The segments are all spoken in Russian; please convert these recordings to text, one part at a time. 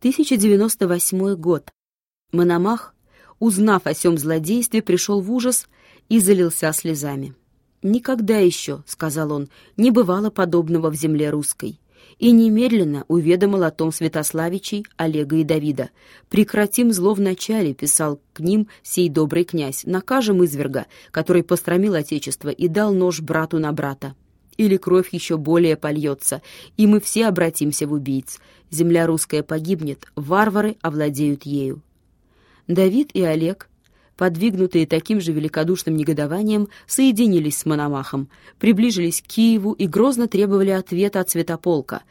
1098 год. Мономах, узнав о сём злодействе, пришел в ужас и залился слезами. «Никогда еще, — сказал он, — не бывало подобного в земле русской и немедленно уведомил о том Святославичей, Олега и Давида. «Прекратим зло вначале», — писал к ним сей добрый князь, «накажем изверга, который постромил отечество и дал нож брату на брата. Или кровь еще более польется, и мы все обратимся в убийц. Земля русская погибнет, варвары овладеют ею». Давид и Олег подвигнутые таким же великодушным негодованием, соединились с Мономахом, приближились к Киеву и грозно требовали ответа от Святополка.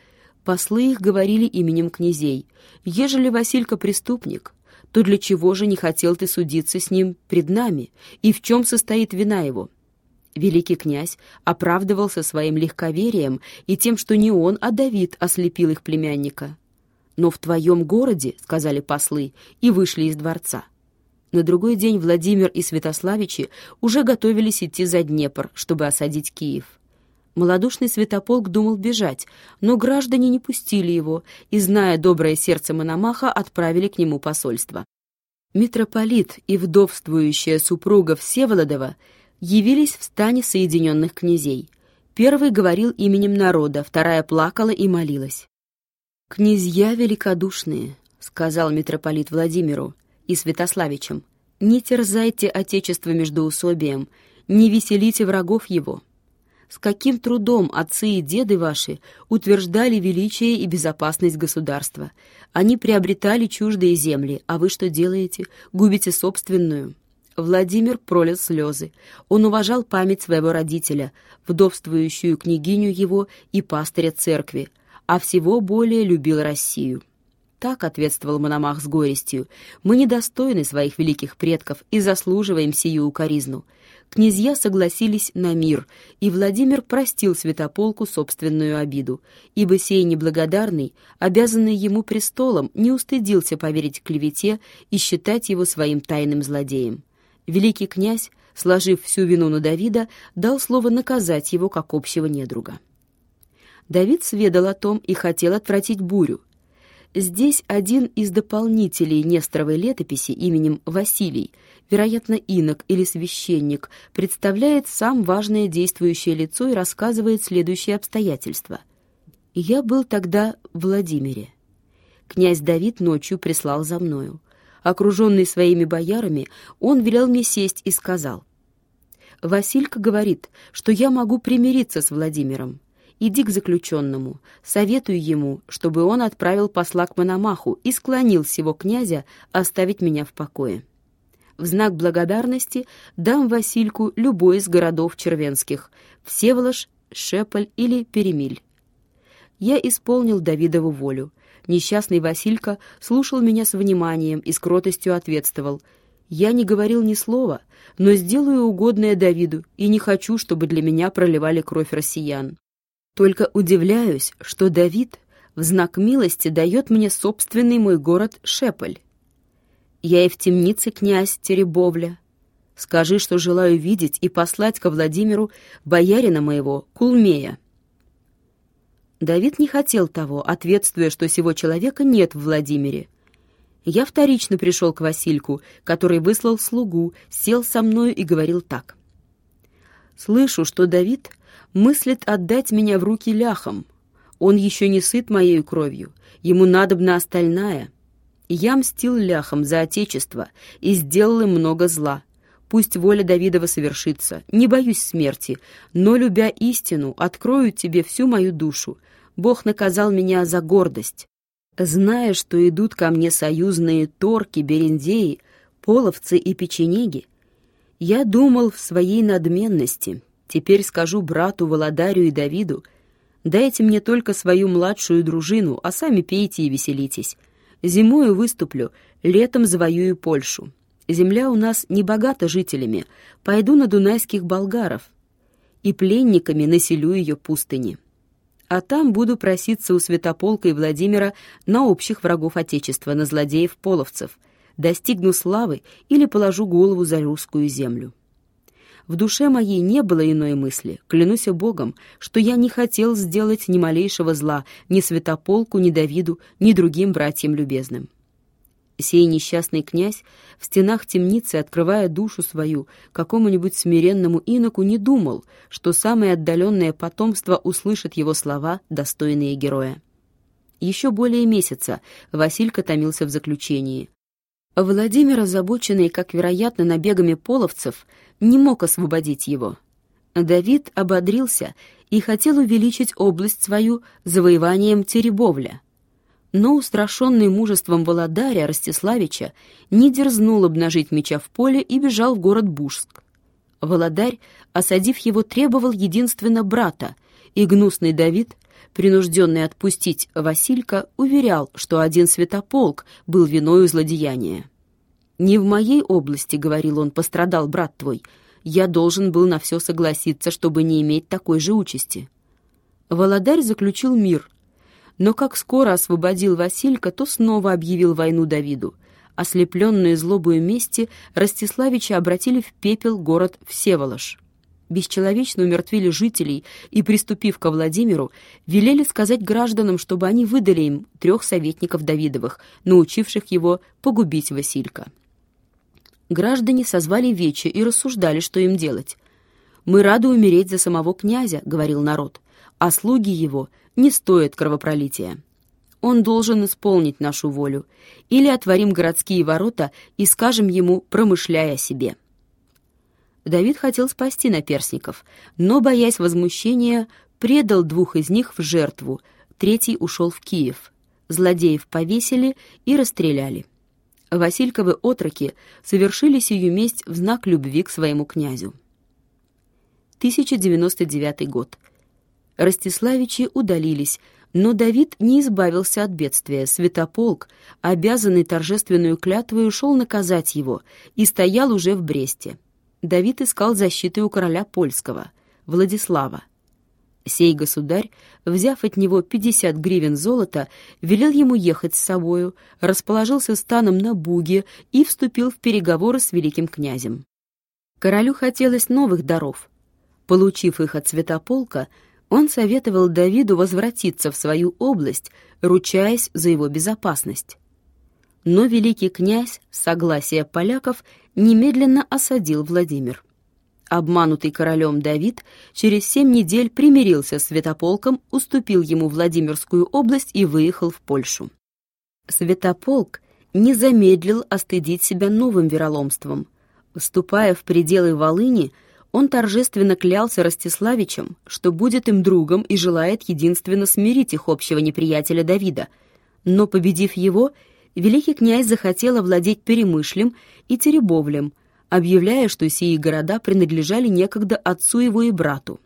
Послы их говорили именем князей. «Ежели Василька преступник, то для чего же не хотел ты судиться с ним пред нами, и в чем состоит вина его?» Великий князь оправдывался своим легковерием и тем, что не он, а Давид ослепил их племянника. «Но в твоем городе, — сказали послы, — и вышли из дворца. На другой день Владимир и Святославичи уже готовились идти за Днепр, чтобы осадить Киев. Молодушный Святополк думал бежать, но граждане не пустили его и, зная доброе сердце Мономаха, отправили к нему посольство. Митрополит и вдовствующая супруга Всеволодова явились в стане Соединенных князей. Первый говорил именем народа, вторая плакала и молилась. «Князья великодушные», — сказал митрополит Владимиру, — и Святославичем. Не терзайте Отечество междоусобием, не веселите врагов его. С каким трудом отцы и деды ваши утверждали величие и безопасность государства. Они приобретали чуждые земли, а вы что делаете? Губите собственную. Владимир пролил слезы. Он уважал память своего родителя, вдовствующую княгиню его и пастыря церкви, а всего более любил Россию. Так ответствовал Мономах с горестью. Мы недостойны своих великих предков и заслуживаем сию укоризну. Князья согласились на мир, и Владимир простил святополку собственную обиду, ибо сей неблагодарный, обязанный ему престолом, не устыдился поверить клевете и считать его своим тайным злодеем. Великий князь, сложив всю вину на Давида, дал слово наказать его как общего недруга. Давид сведал о том и хотел отвратить бурю, Здесь один из дополнителей Несторовой летописи именем Василий, вероятно, инок или священник, представляет сам важное действующее лицо и рассказывает следующие обстоятельства. «Я был тогда в Владимире. Князь Давид ночью прислал за мною. Окруженный своими боярами, он велел мне сесть и сказал, «Василька говорит, что я могу примириться с Владимиром. Иди к заключенному, советуй ему, чтобы он отправил посла к Мономаху и склонил всего князя оставить меня в покое. В знак благодарности дам Васильку любой из городов червенских — Всеволож, Шеполь или Перемиль. Я исполнил Давидову волю. Несчастный Василька слушал меня с вниманием и с кротостью ответствовал. «Я не говорил ни слова, но сделаю угодное Давиду и не хочу, чтобы для меня проливали кровь россиян. Только удивляюсь, что Давид в знак милости дает мне собственный мой город Шеполь. Я и в темнице князь Теребовля. Скажи, что желаю видеть и послать ко Владимиру боярина моего, Кулмея». Давид не хотел того, ответствуя, что сего человека нет в Владимире. Я вторично пришел к Васильку, который выслал слугу, сел со мною и говорил так. «Слышу, что Давид мыслит отдать меня в руки ляхам. Он еще не сыт моей кровью, ему надобна остальная. Я мстил ляхам за отечество и сделал им много зла. Пусть воля Давидова совершится, не боюсь смерти, но, любя истину, открою тебе всю мою душу. Бог наказал меня за гордость. Зная, что идут ко мне союзные торки, берендеи, половцы и печенеги, я думал в своей надменности, Теперь скажу брату Володарю и Давиду, дайте мне только свою младшую дружину, а сами пейте и веселитесь. Зимою выступлю, летом завоюю Польшу. Земля у нас не богата жителями, пойду на дунайских болгаров и пленниками населю ее пустыни. А там буду проситься у Святополка и Владимира на общих врагов Отечества, на злодеев-половцев, достигну славы или положу голову за русскую землю. В душе моей не было иной мысли, клянусь Богом, что я не хотел сделать ни малейшего зла ни Святополку, ни Давиду, ни другим братьям любезным. Сей несчастный князь в стенах темницы, открывая душу свою какому-нибудь смиренному иноку, не думал, что самое отдаленное потомство услышит его слова, достойные героя. Еще более месяца Василька томился в заключении. Владимир, озабоченный, как вероятно, набегами половцев, не мог освободить его. Давид ободрился и хотел увеличить область свою завоеванием Теребовля — но, устрашенный мужеством Володаря Ростиславича, не дерзнул обнажить меча в поле и бежал в город Бужск. Володарь, осадив его, требовал единственно брата, и гнусный Давид, принужденный отпустить Василька, уверял, что один святополк был виною злодеяния. «Не в моей области, — говорил он, — пострадал брат твой. Я должен был на все согласиться, чтобы не иметь такой же участи». Володарь заключил мир — но как скоро освободил Василька, то снова объявил войну Давиду. Ослепленные злобою мести, Ростиславича обратили в пепел город Всеволож. Бесчеловечно умертвили жителей и, приступив ко Владимиру, велели сказать гражданам, чтобы они выдали им трех советников Давидовых, научивших его погубить Василька. Граждане созвали вече и рассуждали, что им делать. «Мы рады умереть за самого князя», — говорил народ, «а слуги его не стоит кровопролития. Он должен исполнить нашу волю, или отворим городские ворота и скажем ему, промышляя себе. Давид хотел спасти наперсников, но, боясь возмущения, предал двух из них в жертву, третий ушел в Киев. Злодеев повесили и расстреляли. Васильковы отроки совершили сию месть в знак любви к своему князю. 1099 год. Ростиславичи удалились, но Давид не избавился от бедствия. Святополк, обязанный торжественную клятвой, ушел наказать его и стоял уже в Бресте. Давид искал защиты у короля польского, Владислава. Сей государь, взяв от него пятьдесят гривен золота, велел ему ехать с собою, расположился станом на Буге и вступил в переговоры с великим князем. Королю хотелось новых даров. Получив их от святополка, он советовал Давиду возвратиться в свою область, ручаясь за его безопасность. Но великий князь, с согласия поляков, немедленно осадил Владимир. Обманутый королем Давид через семь недель примирился с Святополком, уступил ему Владимирскую область и выехал в Польшу. Святополк не замедлил остыдить себя новым вероломством. Вступая в пределы Волыни, он торжественно клялся Ростиславичем, что будет им другом и желает единственно смирить их общего неприятеля Давида. Но, победив его, великий князь захотел овладеть Перемышлем и Теребовлем, объявляя, что сии города принадлежали некогда отцу его и брату.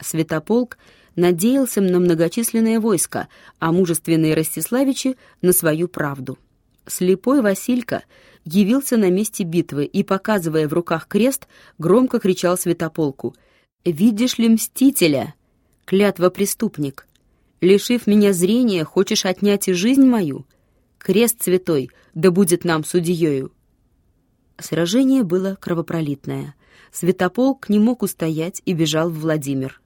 Святополк надеялся на многочисленное войско, а мужественные Ростиславичи — на свою правду. Слепой Василька — явился на месте битвы и, показывая в руках крест, громко кричал святополку «Видишь ли мстителя? Клятва преступник! Лишив меня зрения, хочешь отнять и жизнь мою? Крест святой, да будет нам судьею!» Сражение было кровопролитное. Святополк не мог устоять и бежал в Владимир.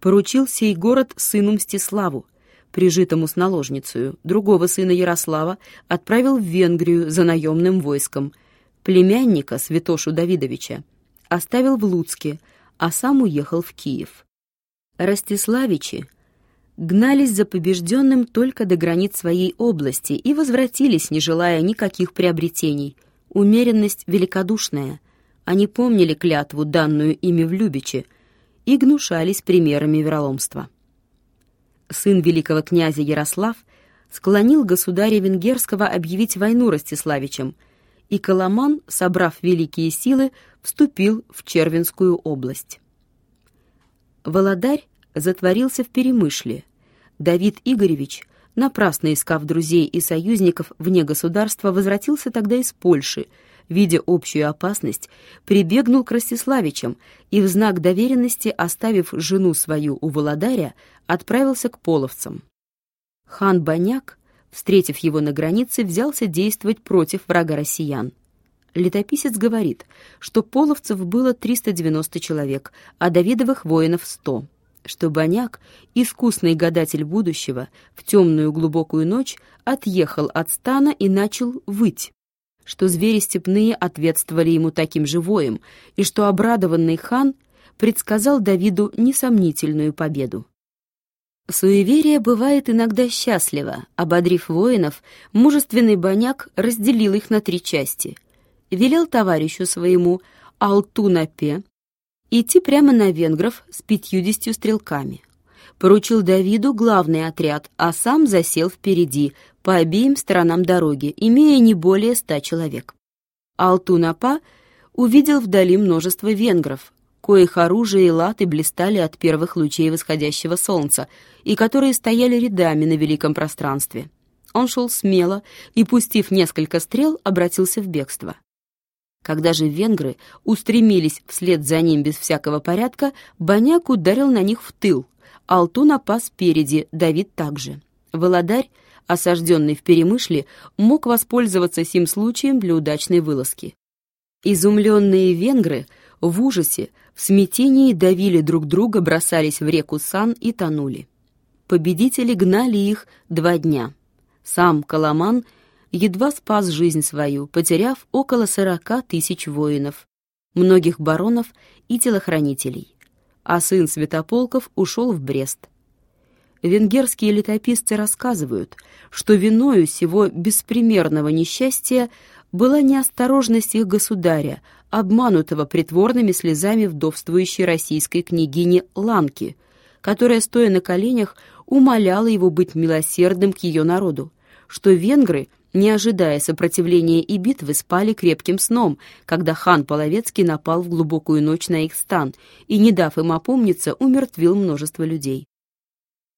Поручил сей город сыну Мстиславу, прижитому с наложницей, другого сына Ярослава отправил в Венгрию за наемным войском, племянника Святошу Давидовича оставил в Луцке, а сам уехал в Киев. Ростиславичи гнались за побежденным только до границ своей области и возвратились, не желая никаких приобретений. Умеренность великодушная. Они помнили клятву, данную ими в Любиче, и гнушались примерами вероломства сын великого князя Ярослав, склонил государя Венгерского объявить войну Ростиславичам, и Коломан, собрав великие силы, вступил в Червинскую область. Володарь затворился в Перемышле. Давид Игоревич, напрасно искав друзей и союзников вне государства, возвратился тогда из Польши, видя общую опасность, прибегнул к Ростиславичам и в знак доверенности, оставив жену свою у Володаря, отправился к половцам. Хан Баняк, встретив его на границе, взялся действовать против врага россиян. Летописец говорит, что половцев было 390 человек, а Давидовых воинов 100, что Боняк, искусный гадатель будущего, в темную глубокую ночь отъехал от стана и начал выть, что звери степные ответствовали ему таким же воем, и что обрадованный хан предсказал Давиду несомнительную победу. Суеверие бывает иногда счастливо. Ободрив воинов, мужественный Боняк разделил их на три части. Велел товарищу своему Алтунапе идти прямо на венгров с пятьюдесятью стрелками. Поручил Давиду главный отряд, а сам засел впереди, по обеим сторонам дороги, имея не более ста человек. Алтунапа увидел вдали множество венгров, коих оружие и латы блистали от первых лучей восходящего солнца, и которые стояли рядами на великом пространстве. Он шел смело и, пустив несколько стрел, обратился в бегство. Когда же венгры устремились вслед за ним без всякого порядка, Боняк ударил на них в тыл. Алту напас спереди, Давид также. Володарь, осажденный в Перемышле, мог воспользоваться сим случаем для удачной вылазки. Изумленные венгры в ужасе в смятении давили друг друга, бросались в реку Сан и тонули. Победители гнали их два дня. Сам Коломан едва спас жизнь свою, потеряв около сорока тысяч воинов, многих баронов и телохранителей. А сын Святополков ушел в Брест. Венгерские летописцы рассказывают, что виною сего беспримерного несчастья была неосторожность их государя, обманутого притворными слезами вдовствующей российской княгини Ланки, которая, стоя на коленях, умоляла его быть милосердным к ее народу, что венгры, не ожидая сопротивления и битвы, спали крепким сном, когда хан Половецкий напал в глубокую ночь на их стан и, не дав им опомниться, умертвил множество людей.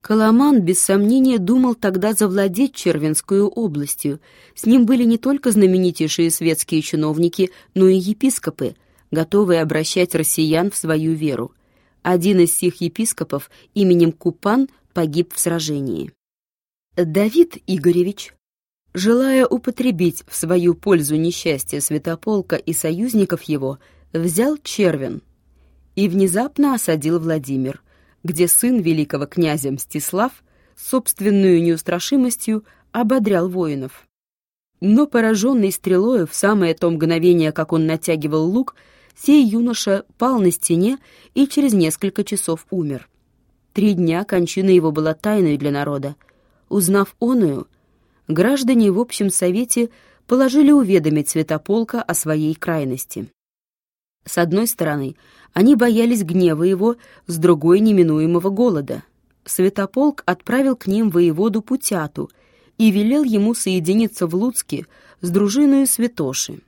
Коломан, без сомнения, думал тогда завладеть Червенскую областью. С ним были не только знаменитейшие светские чиновники, но и епископы, готовые обращать россиян в свою веру. Один из сих епископов именем Купан погиб в сражении. Давид Игоревич, желая употребить в свою пользу несчастье Святополка и союзников его, взял Червен и внезапно осадил Владимир, где сын великого князя Мстислав собственную неустрашимостью ободрял воинов. Но пораженный стрелою в самое то мгновение, как он натягивал лук, сей юноша пал на стене и через несколько часов умер. Три дня кончина его была тайной для народа. Узнав оную, граждане в общем совете положили уведомить Святополка о своей крайности. С одной стороны, они боялись гнева его, с другой — неминуемого голода. Святополк отправил к ним воеводу Путяту и велел ему соединиться в Луцке с дружиной Святоши.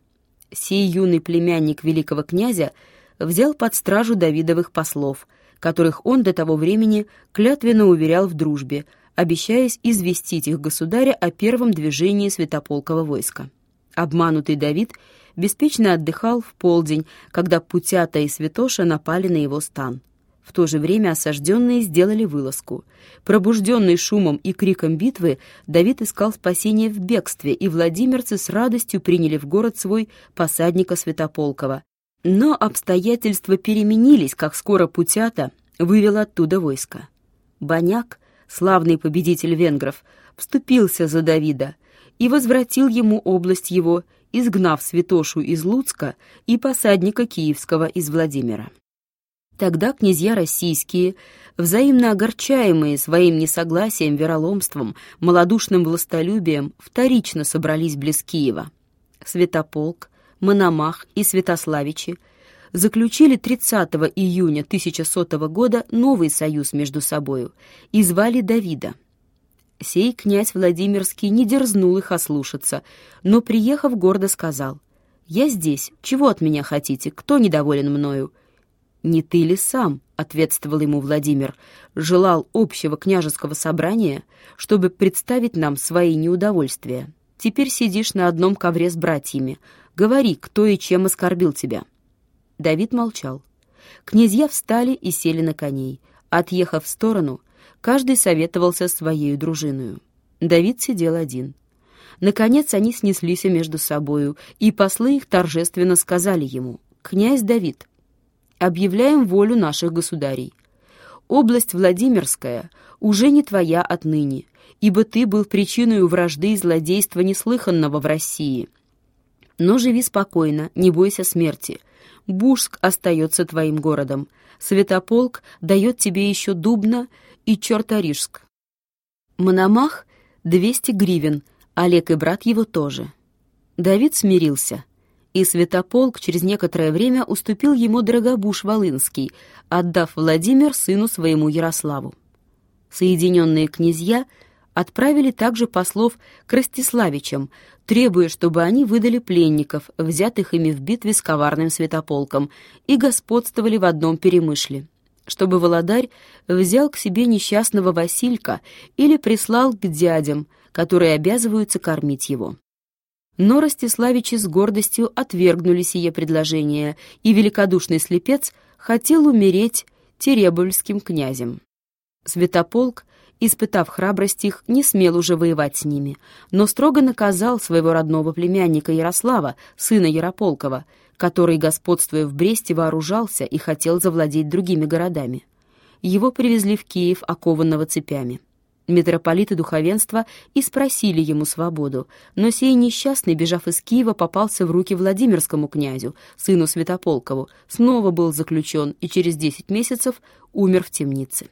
Сей юный племянник великого князя взял под стражу Давидовых послов, которых он до того времени клятвенно уверял в дружбе, обещаясь известить их государя о первом движении святополкова войска. Обманутый Давид — беспечно отдыхал в полдень, когда Путята и Святоша напали на его стан. В то же время осажденные сделали вылазку. Пробужденный шумом и криком битвы, Давид искал спасения в бегстве, и владимирцы с радостью приняли в город свой посадника Святополкова. Но обстоятельства переменились, как скоро Путята вывел оттуда войско. Боняк, славный победитель венгров, вступился за Давида и возвратил ему область его изгнав святошу из Луцка и посадника Киевского из Владимира. Тогда князья российские, взаимно огорчаемые своим несогласием, вероломством, малодушным властолюбием, вторично собрались близ Киева. Святополк, Мономах и Святославичи заключили 30 июня 1100 года новый союз между собою и звали Давида – Сей князь Владимирский не дерзнул их ослушаться, но, приехав, гордо сказал, «Я здесь, чего от меня хотите, кто недоволен мною?» «Не ты ли сам?» — ответствовал ему Владимир, «желал общего княжеского собрания, чтобы представить нам свои неудовольствия. Теперь сидишь на одном ковре с братьями. Говори, кто и чем оскорбил тебя». Давид молчал. Князья встали и сели на коней. Отъехав в сторону, каждый советовался своей дружиною. Давид сидел один. Наконец они снеслись между собою, и послы их торжественно сказали ему, «Князь Давид, объявляем волю наших государей. Область Владимирская уже не твоя отныне, ибо ты был причиной вражды и злодейства неслыханного в России. Но живи спокойно, не бойся смерти. Бужск остается твоим городом. Святополк дает тебе еще Дубно и Черторижск. Мономах — 200 гривен, Олег и брат его тоже. Давид смирился, и Святополк через некоторое время уступил ему Дорогобуш Волынский, отдав Владимир сыну своему Ярославу. Соединенные князья отправили также послов к Ростиславичам, требуя, чтобы они выдали пленников, взятых ими в битве с коварным святополком, и господствовали в одном перемышле, чтобы Володарь взял к себе несчастного Василька или прислал к дядям, которые обязываются кормить его. Но Ростиславичи с гордостью отвергнули сие предложение, и великодушный слепец хотел умереть теребульским князем. Святополк, испытав храбрость их, не смел уже воевать с ними, но строго наказал своего родного племянника Ярослава, сына Ярополкова, который, господствуя в Бресте, вооружался и хотел завладеть другими городами. Его привезли в Киев, окованного цепями. Митрополиты духовенства и спросили ему свободу, но сей несчастный, бежав из Киева, попался в руки Владимирскому князю, сыну Святополкову, снова был заключен и через десять месяцев умер в темнице.